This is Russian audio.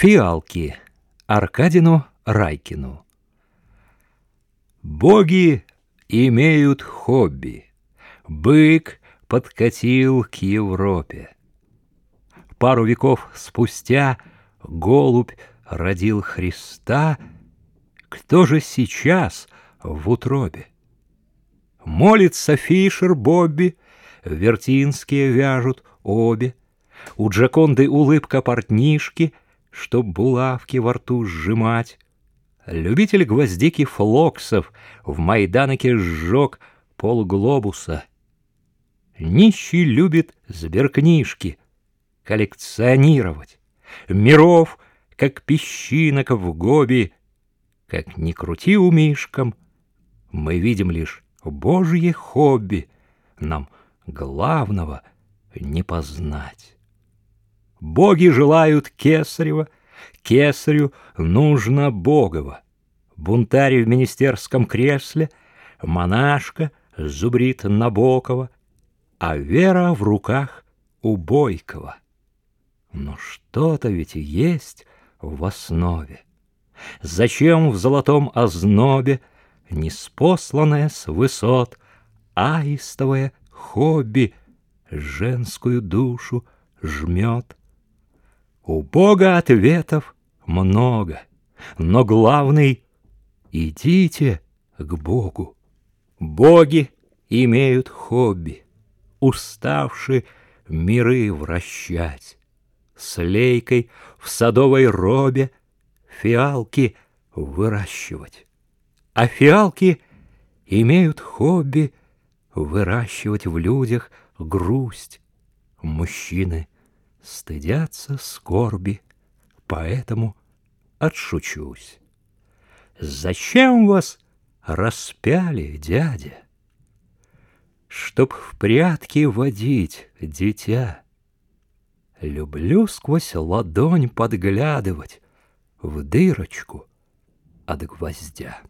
Фиалки Аркадину Райкину Боги имеют хобби. Бык подкатил к Европе. Пару веков спустя голубь родил Христа. Кто же сейчас в утробе? Молится Фишер Бобби, Вертинские вяжут обе. У Джаконды улыбка портнишки — чтоб булавки во рту сжимать. Любитель гвоздики флоксов в Майданоке сжег полглобуса. Нищий любит сберкнижки коллекционировать. Миров, как песчинок в гобе, как ни крути умишкам, мы видим лишь Божье хобби, нам главного не познать. Боги желают Кесарева, Кесарю нужно Богова. Бунтарь в министерском кресле, монашка зубрит Набокова, а вера в руках у Бойкова. Но что-то ведь есть в основе. Зачем в золотом ознобе Неспосланное с высот Аистовое хобби Женскую душу жмет? У Бога ответов много, но главный — идите к Богу. Боги имеют хобби, уставши миры вращать. С лейкой в садовой робе фиалки выращивать. А фиалки имеют хобби выращивать в людях грусть. Мужчины стыдятся скорби, поэтому отшучусь. Зачем вас распяли, дядя? Чтоб в прятки водить дитя. Люблю сквозь ладонь подглядывать в дырочку от гвоздя.